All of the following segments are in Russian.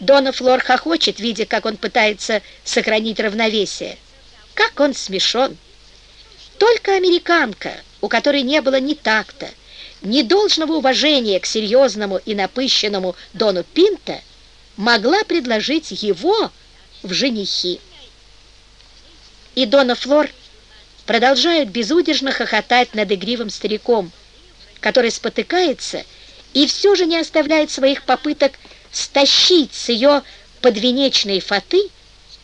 Дона Флор хохочет, видя, как он пытается сохранить равновесие. Как он смешон! Только американка, у которой не было ни такта, ни должного уважения к серьезному и напыщенному Дону Пинта, могла предложить его в женихи. И Дона Флор продолжает безудержно хохотать над игривым стариком, который спотыкается и все же не оставляет своих попыток стащить с ее подвенечной фаты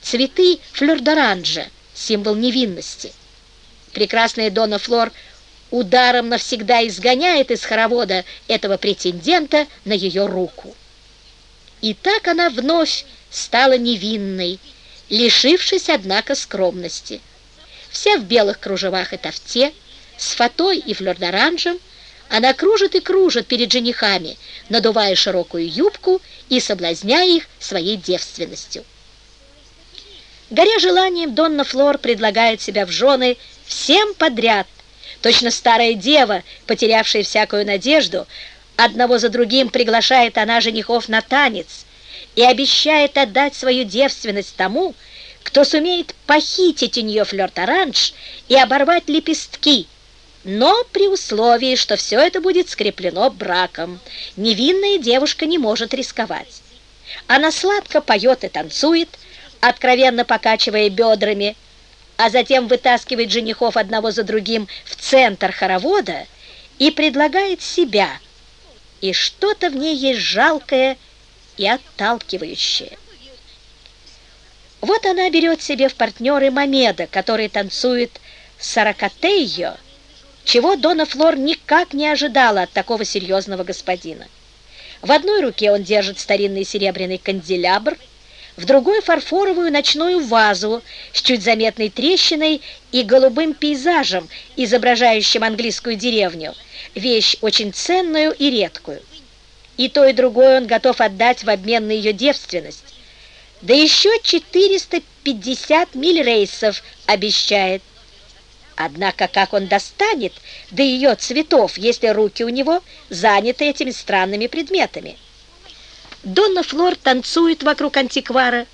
цветы флёрдоранжа, символ невинности. Прекрасная Дона Флор ударом навсегда изгоняет из хоровода этого претендента на ее руку. И так она вновь стала невинной, лишившись, однако, скромности. Вся в белых кружевах и тофте, с фатой и флёрдоранжем, она кружит и кружит перед женихами, надувая широкую юбку и соблазняя их своей девственностью. Горя желанием, Донна Флор предлагает себя в жены всем подряд. Точно старая дева, потерявшая всякую надежду, одного за другим приглашает она женихов на танец и обещает отдать свою девственность тому, кто сумеет похитить у нее флёрт-оранж и оборвать лепестки, но при условии, что все это будет скреплено браком. Невинная девушка не может рисковать. Она сладко поет и танцует, откровенно покачивая бедрами, а затем вытаскивает женихов одного за другим в центр хоровода и предлагает себя. И что-то в ней есть жалкое и отталкивающее. Вот она берет себе в партнеры Мамеда, который танцует саракатейо, чего Дона Флор никак не ожидала от такого серьезного господина. В одной руке он держит старинный серебряный канделябр, в другой фарфоровую ночную вазу с чуть заметной трещиной и голубым пейзажем, изображающим английскую деревню, вещь очень ценную и редкую. И то, и другое он готов отдать в обмен на ее девственность. Да еще 450 миль рейсов обещает. Однако как он достанет до ее цветов, если руки у него заняты этими странными предметами? Донна Флор танцует вокруг антиквара,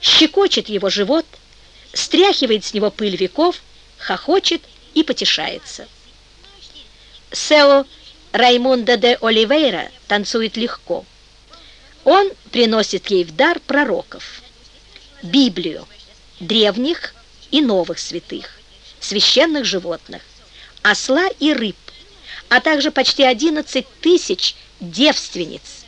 щекочет его живот, стряхивает с него пыль веков, хохочет и потешается. Сео Раймунда де Оливейра танцует легко. Он приносит ей в дар пророков, Библию, древних и новых святых священных животных, осла и рыб, а также почти 11 тысяч девственниц,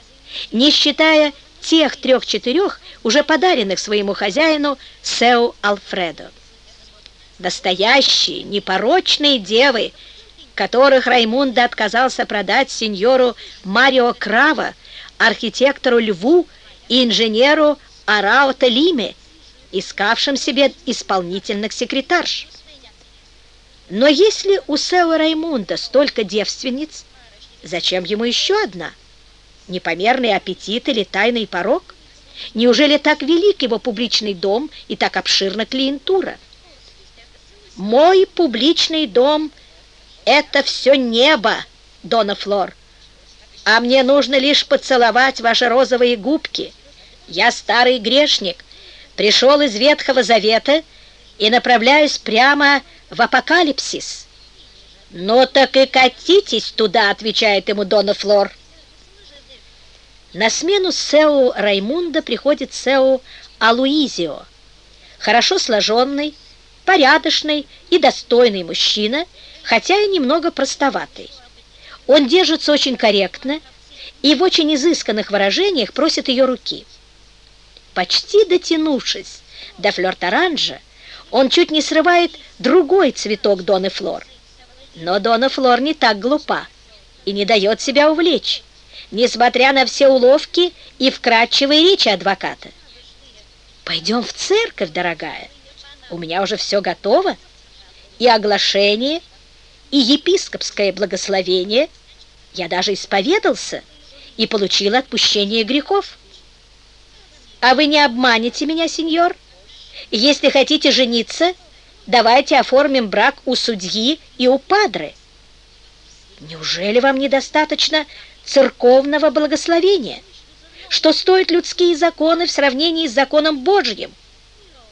не считая тех трех-четырех, уже подаренных своему хозяину Сеу Алфредо. Настоящие, непорочные девы, которых Раймундо отказался продать сеньору Марио Крава, архитектору Льву и инженеру Араута Лиме, искавшим себе исполнительных секретарш. Но если у Сео Раймунда столько девственниц, зачем ему еще одна? Непомерный аппетит или тайный порог? Неужели так велик его публичный дом и так обширна клиентура? Мой публичный дом — это все небо, Дона Флор, а мне нужно лишь поцеловать ваши розовые губки. Я старый грешник, пришел из Ветхого Завета и направляюсь прямо в апокалипсис. «Ну так и катитесь туда», — отвечает ему Дона Флор. На смену Сеу Раймунда приходит Сеу Алуизио, хорошо сложенный, порядочный и достойный мужчина, хотя и немного простоватый. Он держится очень корректно и в очень изысканных выражениях просит ее руки. Почти дотянувшись до флёрт-оранжа, он чуть не срывает другой цветок Доны Флор. Но Дона Флор не так глупа и не дает себя увлечь, несмотря на все уловки и вкрадчивые речи адвоката. «Пойдем в церковь, дорогая, у меня уже все готово, и оглашение, и епископское благословение, я даже исповедался и получил отпущение грехов. А вы не обманете меня, сеньор?» Если хотите жениться, давайте оформим брак у судьи и у падры. Неужели вам недостаточно церковного благословения? что стоят людские законы в сравнении с законом Божьим.